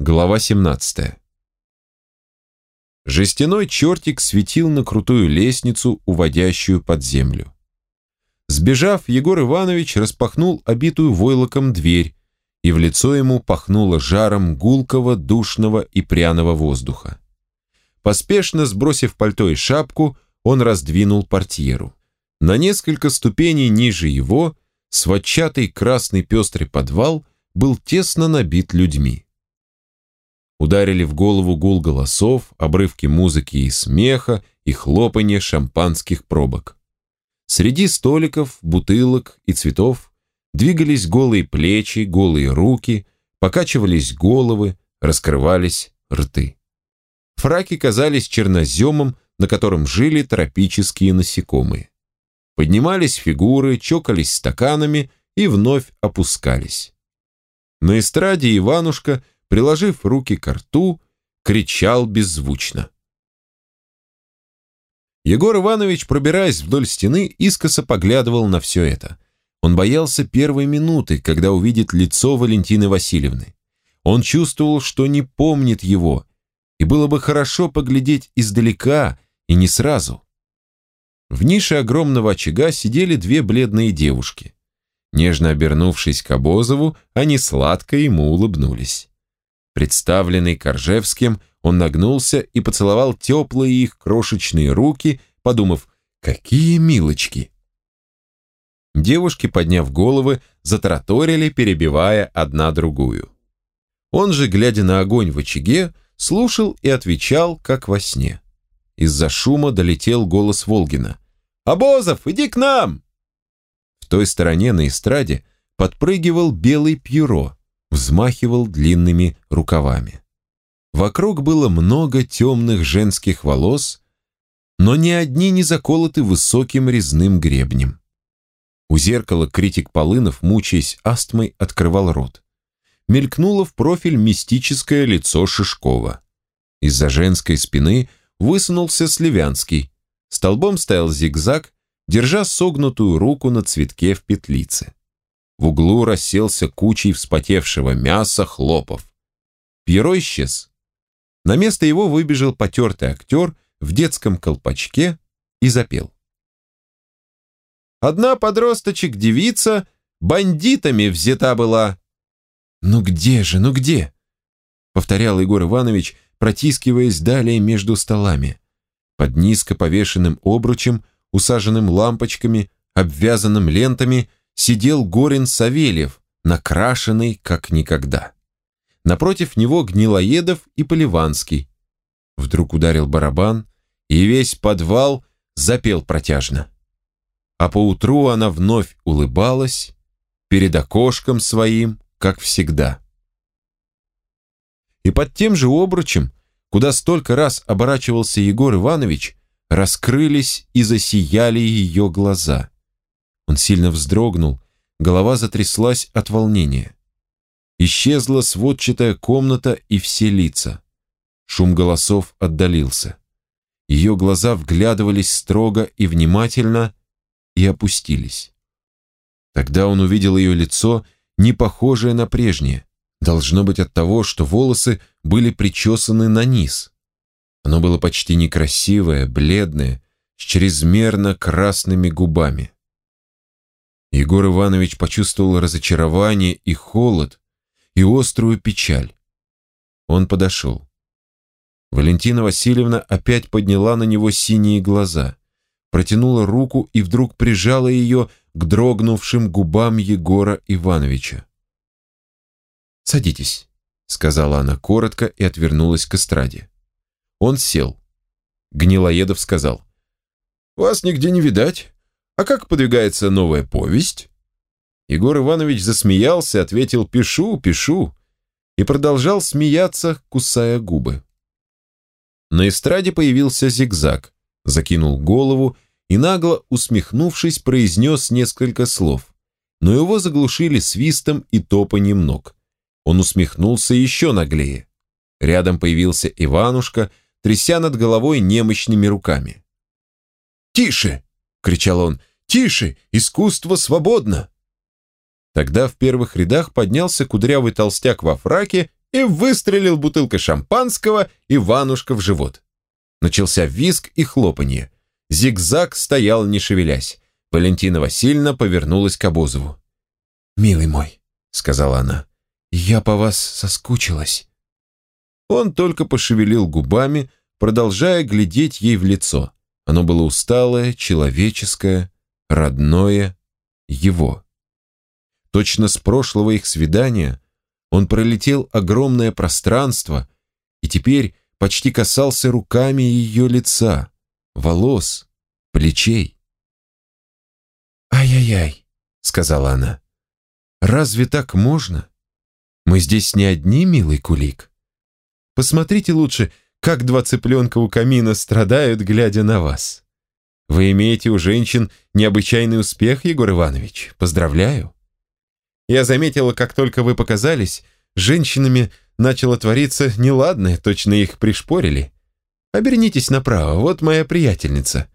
Глава 17. Жестяной чертик светил на крутую лестницу, уводящую под землю. Сбежав, Егор Иванович распахнул обитую войлоком дверь, и в лицо ему пахнуло жаром гулкого, душного и пряного воздуха. Поспешно сбросив пальто и шапку, он раздвинул портьеру. На несколько ступеней ниже его сводчатый красный пестрый подвал был тесно набит людьми. Ударили в голову гул голосов, обрывки музыки и смеха и хлопанье шампанских пробок. Среди столиков, бутылок и цветов двигались голые плечи, голые руки, покачивались головы, раскрывались рты. Фраки казались черноземом, на котором жили тропические насекомые. Поднимались фигуры, чокались стаканами и вновь опускались. На эстраде Иванушка – приложив руки к рту, кричал беззвучно. Егор Иванович, пробираясь вдоль стены, искоса поглядывал на все это. Он боялся первой минуты, когда увидит лицо Валентины Васильевны. Он чувствовал, что не помнит его, и было бы хорошо поглядеть издалека и не сразу. В нише огромного очага сидели две бледные девушки. Нежно обернувшись к Обозову, они сладко ему улыбнулись. Представленный Коржевским, он нагнулся и поцеловал теплые их крошечные руки, подумав, какие милочки. Девушки, подняв головы, затараторили, перебивая одна другую. Он же, глядя на огонь в очаге, слушал и отвечал, как во сне. Из-за шума долетел голос Волгина. «Обозов, иди к нам!» В той стороне на эстраде подпрыгивал белый пьеро, взмахивал длинными рукавами. Вокруг было много темных женских волос, но ни одни не заколоты высоким резным гребнем. У зеркала критик Полынов, мучаясь астмой, открывал рот. Мелькнуло в профиль мистическое лицо Шишкова. Из-за женской спины высунулся Сливянский. Столбом стоял зигзаг, держа согнутую руку на цветке в петлице. В углу расселся кучей вспотевшего мяса хлопов. Пьеро исчез. На место его выбежал потертый актер в детском колпачке и запел. Одна подросточек-девица бандитами взята была. «Ну где же, ну где?» повторял Егор Иванович, протискиваясь далее между столами. Под низко повешенным обручем, усаженным лампочками, обвязанным лентами, сидел Горин Савельев, накрашенный как никогда. Напротив него Гнилоедов и Поливанский. Вдруг ударил барабан, и весь подвал запел протяжно. А поутру она вновь улыбалась перед окошком своим, как всегда. И под тем же обручем, куда столько раз оборачивался Егор Иванович, раскрылись и засияли ее глаза. Он сильно вздрогнул, голова затряслась от волнения. Исчезла сводчатая комната и все лица. Шум голосов отдалился. Ее глаза вглядывались строго и внимательно и опустились. Тогда он увидел ее лицо, не похожее на прежнее. Должно быть от того, что волосы были причесаны на низ. Оно было почти некрасивое, бледное, с чрезмерно красными губами. Егор Иванович почувствовал разочарование и холод, и острую печаль. Он подошел. Валентина Васильевна опять подняла на него синие глаза, протянула руку и вдруг прижала ее к дрогнувшим губам Егора Ивановича. «Садитесь», — сказала она коротко и отвернулась к эстраде. Он сел. Гнилоедов сказал, «Вас нигде не видать. А как подвигается новая повесть? Егор Иванович засмеялся, ответил «Пишу, пишу» и продолжал смеяться, кусая губы. На эстраде появился зигзаг, закинул голову и, нагло усмехнувшись, произнес несколько слов, но его заглушили свистом и топанием ног. Он усмехнулся еще наглее. Рядом появился Иванушка, тряся над головой немощными руками. «Тише!» — кричал он. Тише! Искусство свободно!» Тогда в первых рядах поднялся кудрявый толстяк во фраке и выстрелил бутылкой шампанского Иванушка в живот. Начался визг и хлопанье. Зигзаг стоял, не шевелясь. Валентина Васильевна повернулась к Обозову. «Милый мой», — сказала она, — «я по вас соскучилась». Он только пошевелил губами, продолжая глядеть ей в лицо. Оно было усталое, человеческое, родное, его. Точно с прошлого их свидания он пролетел огромное пространство и теперь почти касался руками ее лица, волос, плечей. «Ай-яй-яй», — сказала она, — «разве так можно? Мы здесь не одни, милый кулик. Посмотрите лучше, как два цыпленка у камина страдают, глядя на вас. Вы имеете у женщин необычайный успех, Егор Иванович. Поздравляю. Я заметила, как только вы показались, женщинами начало твориться неладное, точно их пришпорили. Обернитесь направо, вот моя приятельница.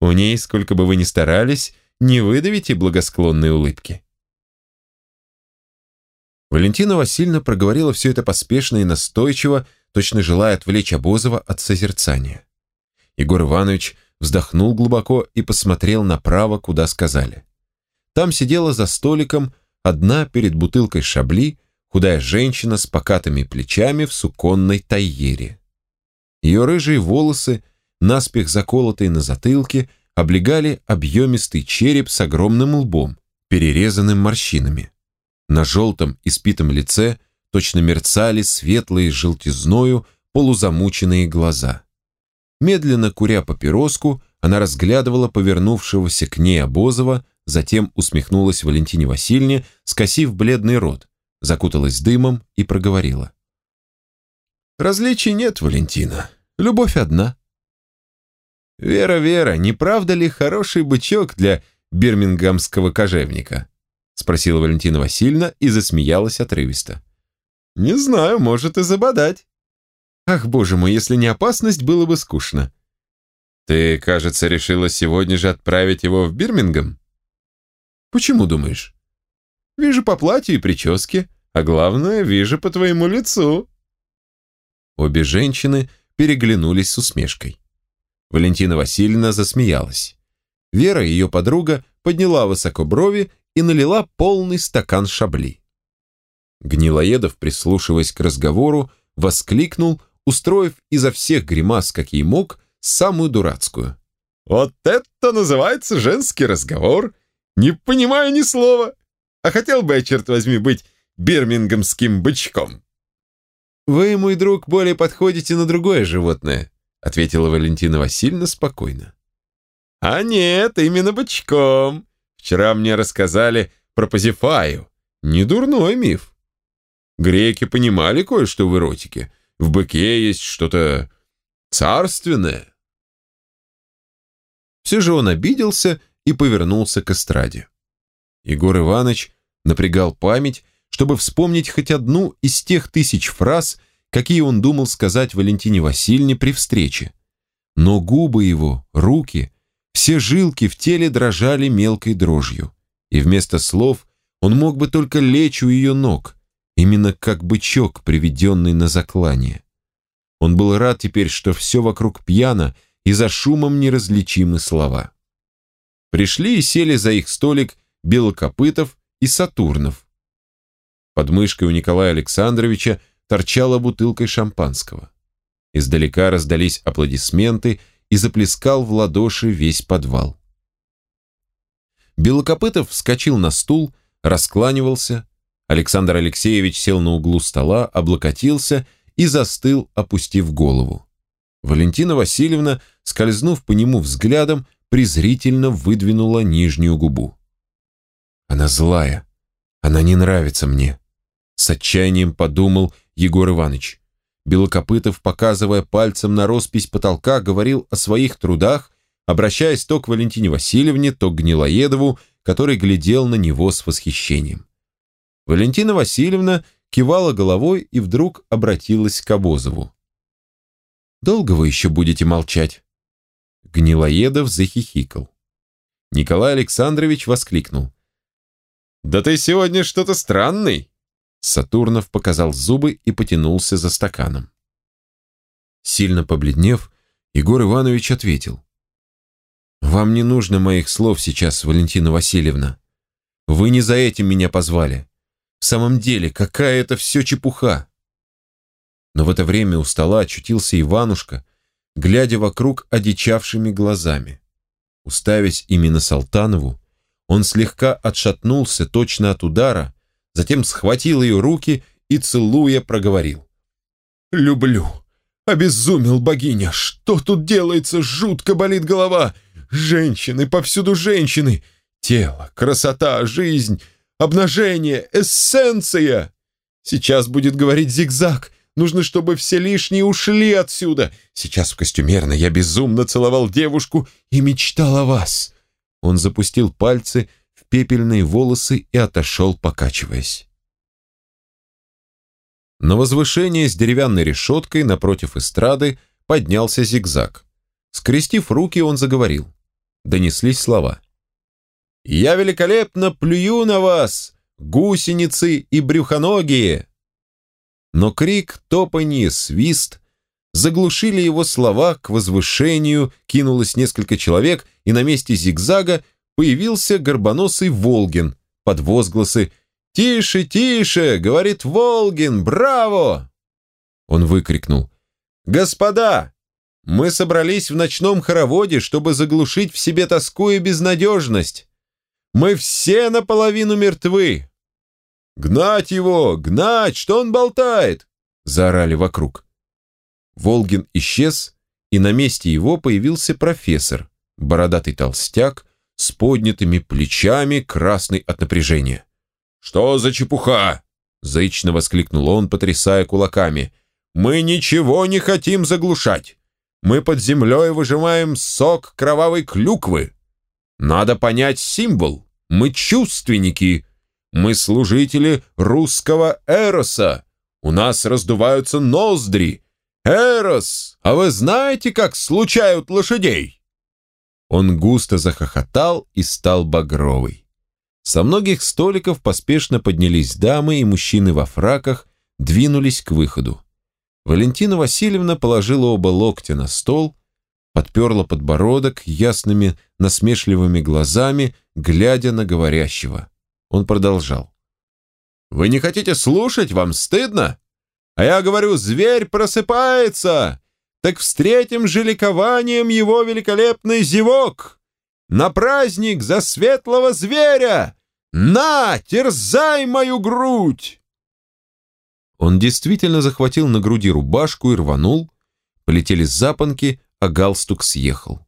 У ней, сколько бы вы ни старались, не выдавите благосклонной улыбки. Валентина Васильевна проговорила все это поспешно и настойчиво, точно желая отвлечь Обозова от созерцания. Егор Иванович вздохнул глубоко и посмотрел направо, куда сказали. Там сидела за столиком одна перед бутылкой шабли худая женщина с покатыми плечами в суконной тайере. Ее рыжие волосы, наспех заколотые на затылке, облегали объемистый череп с огромным лбом, перерезанным морщинами. На желтом испитом лице точно мерцали светлые желтизною полузамученные глаза. Медленно куря папироску, она разглядывала повернувшегося к ней Обозова, затем усмехнулась Валентине Васильевне, скосив бледный рот, закуталась дымом и проговорила. «Различий нет, Валентина. Любовь одна». «Вера, Вера, не правда ли хороший бычок для бирмингамского кожевника?» спросила Валентина Васильевна и засмеялась отрывисто. «Не знаю, может и забодать». «Ах, боже мой, если не опасность, было бы скучно». «Ты, кажется, решила сегодня же отправить его в Бирмингам?» «Почему думаешь?» «Вижу по платью и прическе, а главное, вижу по твоему лицу». Обе женщины переглянулись с усмешкой. Валентина Васильевна засмеялась. Вера, ее подруга, подняла высоко брови и налила полный стакан шабли. Гнилоедов, прислушиваясь к разговору, воскликнул, устроив изо всех гримас, какие мог, самую дурацкую. «Вот это называется женский разговор! Не понимаю ни слова! А хотел бы я, черт возьми, быть бирмингемским бычком!» «Вы, мой друг, более подходите на другое животное», ответила Валентина Васильевна спокойно. «А нет, именно бычком. Вчера мне рассказали про Позифаю. Недурной миф. Греки понимали кое-что в эротике. В быке есть что-то царственное. Все же он обиделся и повернулся к эстраде. Егор Иванович напрягал память, чтобы вспомнить хоть одну из тех тысяч фраз, какие он думал сказать Валентине Васильевне при встрече. Но губы его, руки, все жилки в теле дрожали мелкой дрожью, и вместо слов он мог бы только лечь у ее ног, именно как бычок, приведенный на заклание. Он был рад теперь, что все вокруг пьяно, и за шумом неразличимы слова. Пришли и сели за их столик Белокопытов и Сатурнов. Под мышкой у Николая Александровича торчала бутылкой шампанского. Издалека раздались аплодисменты, и заплескал в ладоши весь подвал. Белокопытов вскочил на стул, раскланивался, Александр Алексеевич сел на углу стола, облокотился и застыл, опустив голову. Валентина Васильевна, скользнув по нему взглядом, презрительно выдвинула нижнюю губу. «Она злая. Она не нравится мне», — с отчаянием подумал Егор Иванович. Белокопытов, показывая пальцем на роспись потолка, говорил о своих трудах, обращаясь то к Валентине Васильевне, то к Гнилоедову, который глядел на него с восхищением. Валентина Васильевна кивала головой и вдруг обратилась к Обозову. «Долго вы еще будете молчать?» Гнилоедов захихикал. Николай Александрович воскликнул. «Да ты сегодня что-то странный. Сатурнов показал зубы и потянулся за стаканом. Сильно побледнев, Егор Иванович ответил. «Вам не нужно моих слов сейчас, Валентина Васильевна. Вы не за этим меня позвали. В самом деле, какая это все чепуха!» Но в это время у стола очутился Иванушка, глядя вокруг одичавшими глазами. Уставясь именно Салтанову, он слегка отшатнулся точно от удара, затем схватил ее руки и, целуя, проговорил. «Люблю! Обезумел богиня! Что тут делается? Жутко болит голова! Женщины, повсюду женщины! Тело, красота, жизнь, обнажение, эссенция! Сейчас будет говорить зигзаг, Нужно, чтобы все лишние ушли отсюда. Сейчас в костюмерной я безумно целовал девушку и мечтал о вас». Он запустил пальцы в пепельные волосы и отошел, покачиваясь. На возвышение с деревянной решеткой напротив эстрады поднялся зигзаг. Скрестив руки, он заговорил. Донеслись слова. «Я великолепно плюю на вас, гусеницы и брюхоногие!» но крик, топанье, свист заглушили его слова, к возвышению кинулось несколько человек, и на месте зигзага появился горбоносый Волгин под возгласы «Тише, тише!» — говорит Волгин, «Браво!» Он выкрикнул «Господа, мы собрались в ночном хороводе, чтобы заглушить в себе тоску и безнадежность. Мы все наполовину мертвы. «Гнать его! Гнать! Что он болтает?» — заорали вокруг. Волгин исчез, и на месте его появился профессор, бородатый толстяк, с поднятыми плечами, красный от напряжения. «Что за чепуха?» — заично воскликнул он, потрясая кулаками. «Мы ничего не хотим заглушать. Мы под землей выжимаем сок кровавой клюквы. Надо понять символ. Мы чувственники, мы служители русского Эроса. У нас раздуваются ноздри. Эрос, а вы знаете, как случают лошадей?» Он густо захохотал и стал багровый. Со многих столиков поспешно поднялись дамы и мужчины во фраках, двинулись к выходу. Валентина Васильевна положила оба локтя на стол, подперла подбородок ясными насмешливыми глазами, глядя на говорящего. Он продолжал. «Вы не хотите слушать? Вам стыдно? А я говорю, зверь просыпается! Так встретим же ликованием его великолепный зевок! На праздник за светлого зверя! На, терзай мою грудь!» Он действительно захватил на груди рубашку и рванул. Полетели запонки, а галстук съехал.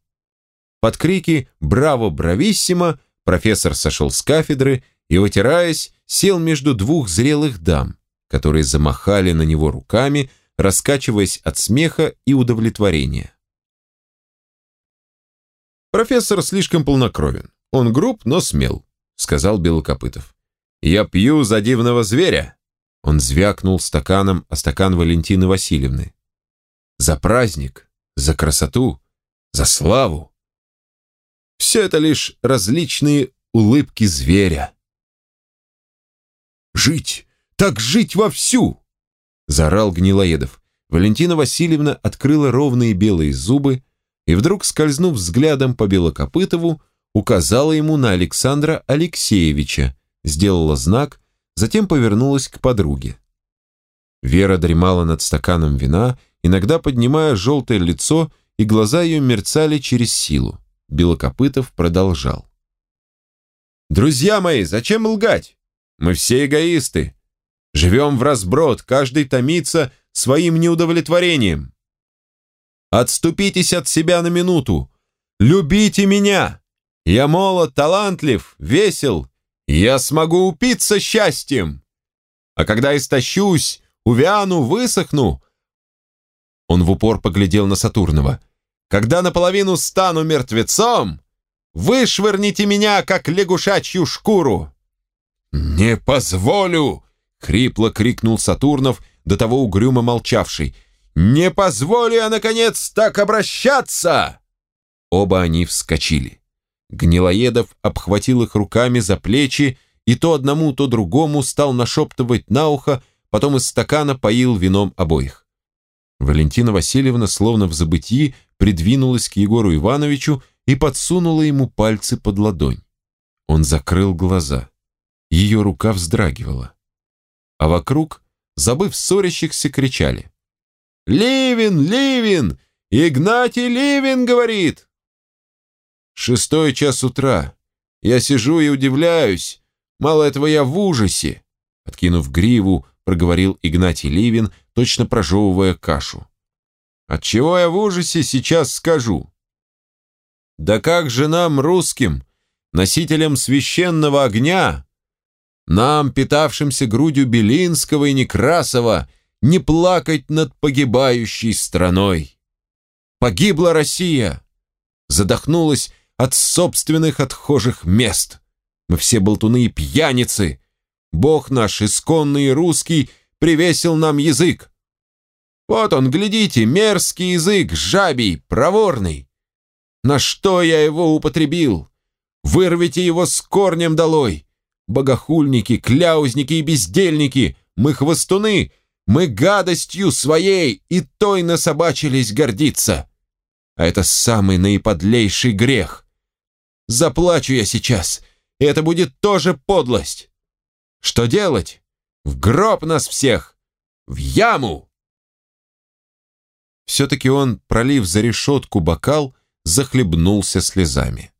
Под крики «Браво, брависсимо!» профессор сошел с кафедры и, вытираясь, сел между двух зрелых дам, которые замахали на него руками, раскачиваясь от смеха и удовлетворения. «Профессор слишком полнокровен. Он груб, но смел», — сказал Белокопытов. «Я пью за дивного зверя!» Он звякнул стаканом о стакан Валентины Васильевны. «За праздник, за красоту, за славу!» Все это лишь различные улыбки зверя. Жить! Так жить вовсю!» Заорал Гнилоедов. Валентина Васильевна открыла ровные белые зубы и вдруг, скользнув взглядом по Белокопытову, указала ему на Александра Алексеевича, сделала знак, затем повернулась к подруге. Вера дремала над стаканом вина, иногда поднимая желтое лицо, и глаза ее мерцали через силу. Белокопытов продолжал. «Друзья мои, зачем лгать? Мы все эгоисты. Живем в разброд, каждый томится своим неудовлетворением. Отступитесь от себя на минуту. Любите меня. Я молод, талантлив, весел. Я смогу упиться счастьем. А когда истощусь, увяну, высохну... Он в упор поглядел на Сатурнова. Когда наполовину стану мертвецом, вышвырните меня, как лягушачью шкуру. «Не позволю!» — хрипло крикнул Сатурнов, до того угрюмо молчавший. «Не позволю я, наконец, так обращаться!» Оба они вскочили. Гнилоедов обхватил их руками за плечи и то одному, то другому стал нашептывать на ухо, потом из стакана поил вином обоих. Валентина Васильевна, словно в забытии, придвинулась к Егору Ивановичу и подсунула ему пальцы под ладонь. Он закрыл глаза. Ее рука вздрагивала. А вокруг, забыв ссорящихся, кричали. «Ливин! Ливин! Игнатий Ливин говорит!» Шестой час утра. Я сижу и удивляюсь. Мало этого, я в ужасе. Откинув гриву, проговорил Игнатий Ливин, точно прожевывая кашу. Отчего я в ужасе, сейчас скажу. Да как же нам, русским, носителям священного огня, нам, питавшимся грудью Белинского и Некрасова, не плакать над погибающей страной? Погибла Россия, задохнулась от собственных отхожих мест. Мы все болтуны и пьяницы. Бог наш, исконный русский, привесил нам язык. Вот он, глядите, мерзкий язык, жабий, проворный. На что я его употребил? Вырвите его с корнем долой. Богохульники, кляузники и бездельники, мы хвостуны, мы гадостью своей и той насобачились гордиться. А это самый наиподлейший грех. Заплачу я сейчас, и это будет тоже подлость. Что делать? В гроб нас всех! В яму!» Все-таки он, пролив за решетку бокал, захлебнулся слезами.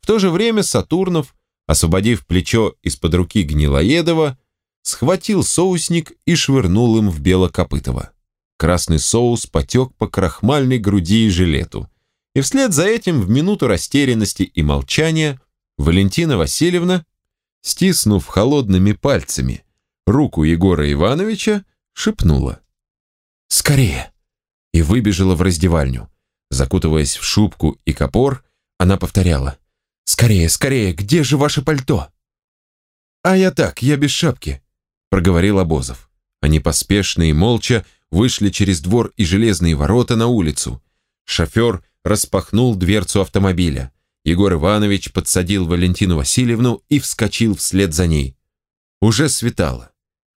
В то же время Сатурнов, освободив плечо из-под руки Гнилоедова, схватил соусник и швырнул им в Белокопытово. Красный соус потек по крахмальной груди и жилету. И вслед за этим, в минуту растерянности и молчания, Валентина Васильевна, стиснув холодными пальцами руку Егора Ивановича, шепнула. «Скорее!» и выбежала в раздевальню. Закутываясь в шубку и капор, она повторяла. «Скорее, скорее, где же ваше пальто?» «А я так, я без шапки», — проговорил Обозов. Они поспешно и молча вышли через двор и железные ворота на улицу. Шофер распахнул дверцу автомобиля. Егор Иванович подсадил Валентину Васильевну и вскочил вслед за ней. Уже светало.